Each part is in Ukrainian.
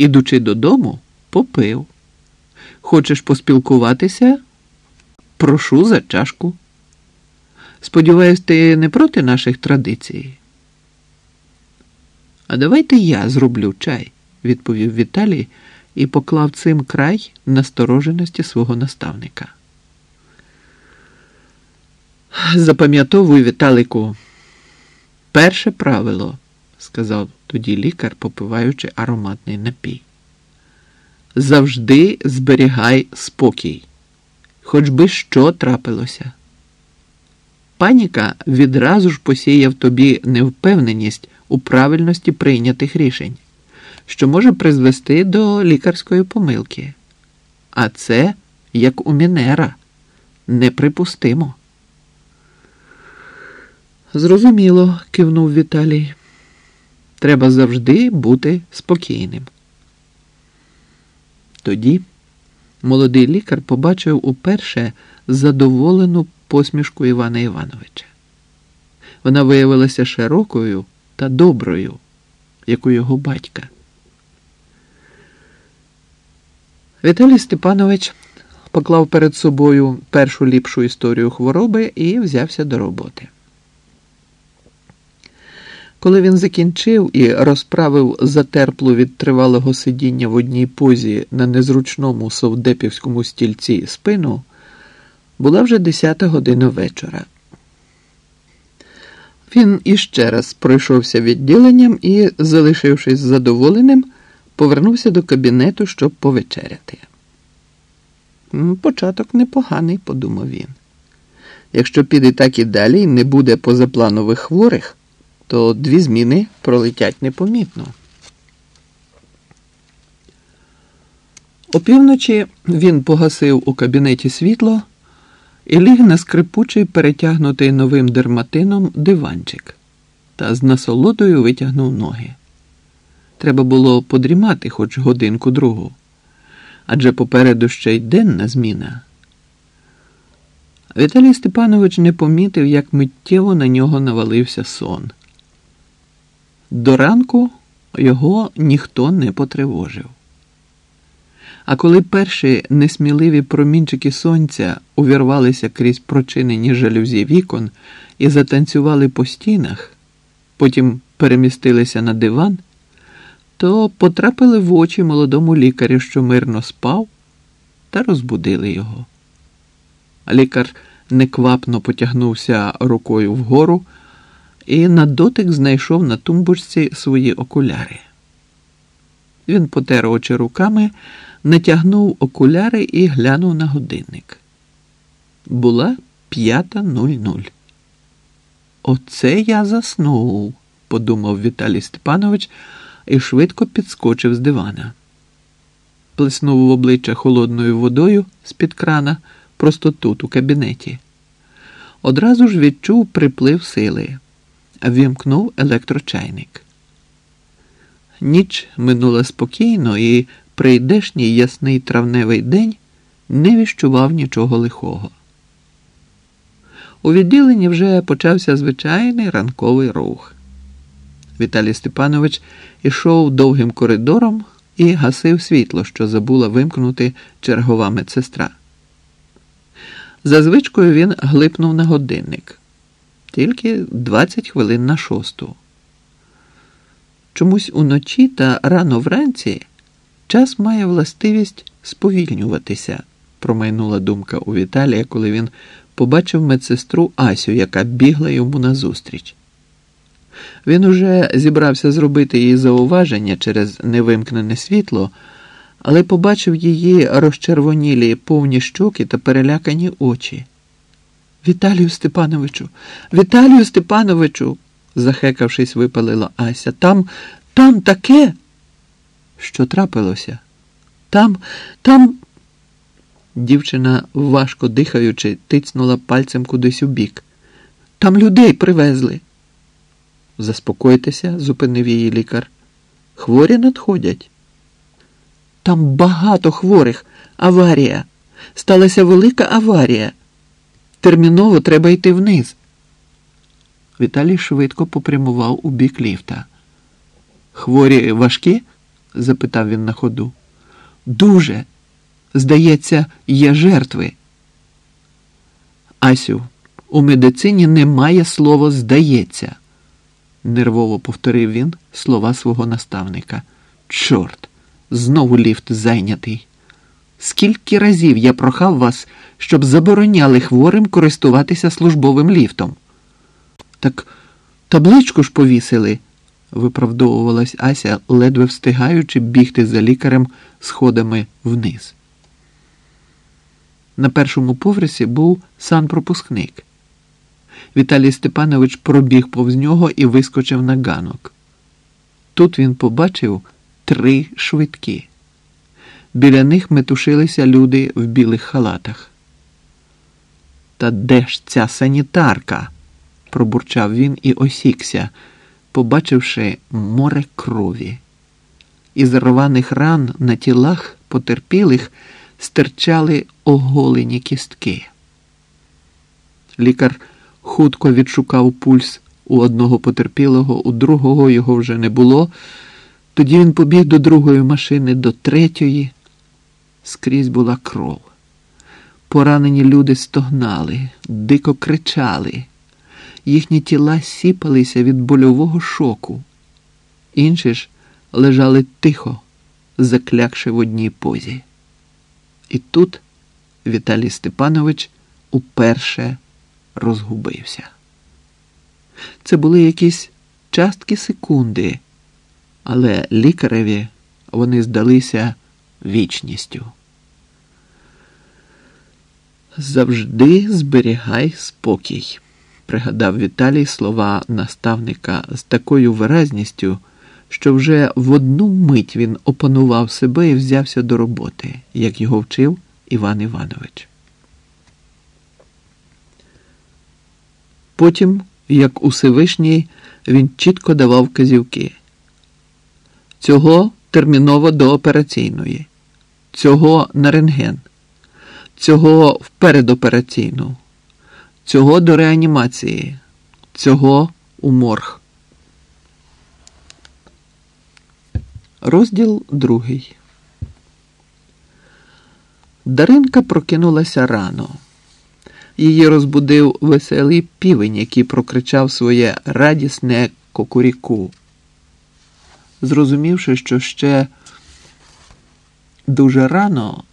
Ідучи додому, попив. Хочеш поспілкуватися? Прошу за чашку. Сподіваюсь, ти не проти наших традицій. А давайте я зроблю чай, відповів Віталій і поклав цим край настороженості свого наставника. Запам'ятовуй, Віталику, перше правило, сказав тоді лікар, попиваючи ароматний напій. Завжди зберігай спокій, хоч би що трапилося. Паніка відразу ж посіє в тобі невпевненість у правильності прийнятих рішень, що може призвести до лікарської помилки. А це, як у Мінера, неприпустимо. Зрозуміло, кивнув Віталій. Треба завжди бути спокійним. Тоді молодий лікар побачив уперше задоволену посмішку Івана Івановича. Вона виявилася широкою та доброю, як у його батька. Віталій Степанович поклав перед собою першу ліпшу історію хвороби і взявся до роботи. Коли він закінчив і розправив затерплу від тривалого сидіння в одній позі на незручному совдепівському стільці спину, була вже десята година вечора. Він іще раз пройшовся відділенням і, залишившись задоволеним, повернувся до кабінету, щоб повечеряти. Початок непоганий, подумав він. Якщо піде так і далі і не буде позапланових хворих, то дві зміни пролетять непомітно. Опівночі він погасив у кабінеті світло і ліг на скрипучий перетягнутий новим дерматином диванчик та з насолодою витягнув ноги. Треба було подрімати хоч годинку другу, адже попереду ще й денна зміна. Віталій Степанович не помітив, як миттєво на нього навалився сон. До ранку його ніхто не потривожив. А коли перші несміливі промінчики сонця увірвалися крізь прочинені жалюзі вікон і затанцювали по стінах, потім перемістилися на диван, то потрапили в очі молодому лікарю, що мирно спав, та розбудили його. Лікар неквапно потягнувся рукою вгору і на дотик знайшов на тумбочці свої окуляри. Він потер очі руками, натягнув окуляри і глянув на годинник. Була п'ята нуль нуль. Оце я заснув, подумав Віталій Степанович і швидко підскочив з дивана. Плеснув в обличчя холодною водою з-під крана просто тут, у кабінеті. Одразу ж відчув приплив сили, вімкнув електрочайник. Ніч минула спокійно, і прийдешній ясний травневий день не віщував нічого лихого. У відділенні вже почався звичайний ранковий рух. Віталій Степанович ішов довгим коридором і гасив світло, що забула вимкнути чергова медсестра. За звичкою він глипнув на годинник тільки 20 хвилин на шосту. Чомусь уночі та рано вранці час має властивість сповільнюватися, промайнула думка у Віталія, коли він побачив медсестру Асю, яка бігла йому назустріч. Він уже зібрався зробити їй зауваження через невимкнене світло, але побачив її розчервонілі повні щоки та перелякані очі. Віталію Степановичу, Віталію Степановичу, захекавшись, випалила Ася. Там, там таке. Що трапилося? Там, там. Дівчина, важко дихаючи, тицнула пальцем кудись у бік. Там людей привезли. Заспокойтеся, зупинив її лікар. Хворі надходять. Там багато хворих. Аварія. Сталася велика аварія. Терміново треба йти вниз. Віталій швидко попрямував у бік ліфта. Хворі важкі? запитав він на ходу. Дуже. Здається, є жертви. Асю, у медицині немає слова здається, нервово повторив він слова свого наставника. Чорт, знову ліфт зайнятий. Скільки разів я прохав вас, щоб забороняли хворим користуватися службовим ліфтом? Так табличку ж повісили, виправдовувалась Ася, ледве встигаючи бігти за лікарем сходами вниз. На першому поверсі був санпропускник. Віталій Степанович пробіг повз нього і вискочив на ганок. Тут він побачив три швидкі. Біля них метушилися люди в білих халатах. Та де ж ця санітарка? пробурчав він і осікся, побачивши море крові. Із рваних ран на тілах потерпілих стирчали оголені кістки. Лікар хутко відшукав пульс у одного потерпілого, у другого його вже не було. Тоді він побіг до другої машини, до третьої. Скрізь була кров. Поранені люди стогнали, дико кричали, їхні тіла сіпалися від больового шоку. Інші ж лежали тихо, заклякши в одній позі. І тут Віталій Степанович уперше розгубився. Це були якісь частки секунди, але лікареві вони здалися вічністю. Завжди зберігай спокій, пригадав Віталій слова наставника з такою виразністю, що вже в одну мить він опанував себе і взявся до роботи, як його вчив Іван Іванович. Потім, як у Всевишній, він чітко давав казівки. Цього терміново до операційної, цього на рентген, цього в передопераційну, цього до реанімації, цього у морг. Розділ другий. Даринка прокинулася рано. Її розбудив веселий півень, який прокричав своє радісне кокуріку. Зрозумівши, що ще дуже рано,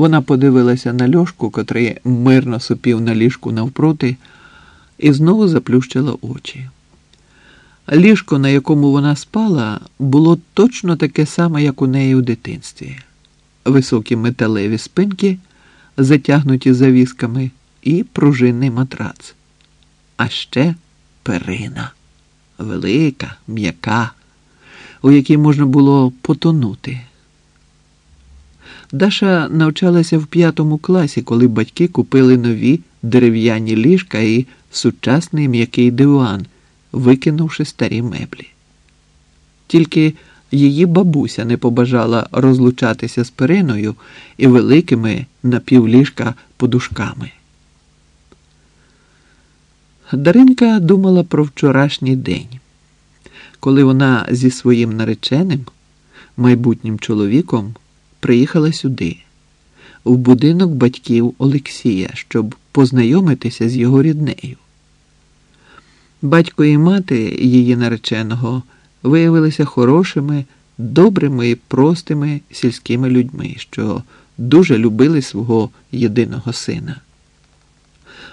вона подивилася на льошку, котрий мирно сопів на ліжку навпроти, і знову заплющила очі. Ліжко, на якому вона спала, було точно таке саме, як у неї у дитинстві. Високі металеві спинки, затягнуті завісками, і пружинний матрац. А ще перина велика, м'яка, у якій можна було потонути. Даша навчалася в п'ятому класі, коли батьки купили нові дерев'яні ліжка і сучасний м'який диван викинувши старі меблі. Тільки її бабуся не побажала розлучатися з периною і великими напівліжка подушками. Даринка думала про вчорашній день, коли вона зі своїм нареченим, майбутнім чоловіком, приїхала сюди, в будинок батьків Олексія, щоб познайомитися з його ріднею. Батько і мати її нареченого виявилися хорошими, добрими і простими сільськими людьми, що дуже любили свого єдиного сина.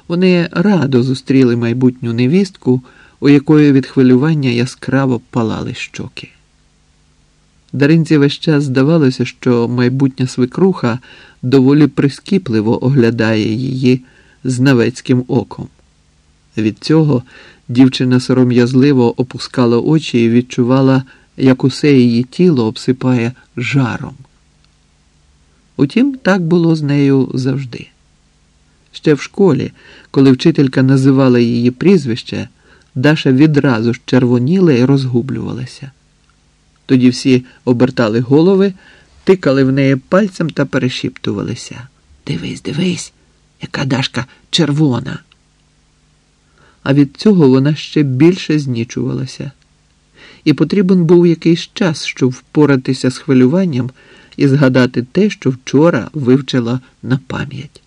Вони радо зустріли майбутню невістку, у якої від хвилювання яскраво палали щоки. Даринці весь час здавалося, що майбутня свекруха доволі прискіпливо оглядає її знавецьким оком. Від цього Дівчина сором'язливо опускала очі і відчувала, як усе її тіло обсипає жаром. Утім, так було з нею завжди. Ще в школі, коли вчителька називала її прізвище, Даша відразу ж червоніла і розгублювалася. Тоді всі обертали голови, тикали в неї пальцем та перешіптувалися. Дивись, дивись, яка Дашка червона а від цього вона ще більше знічувалася. і потрібен був якийсь час, щоб впоратися з хвилюванням і згадати те, що вчора вивчила на пам'ять.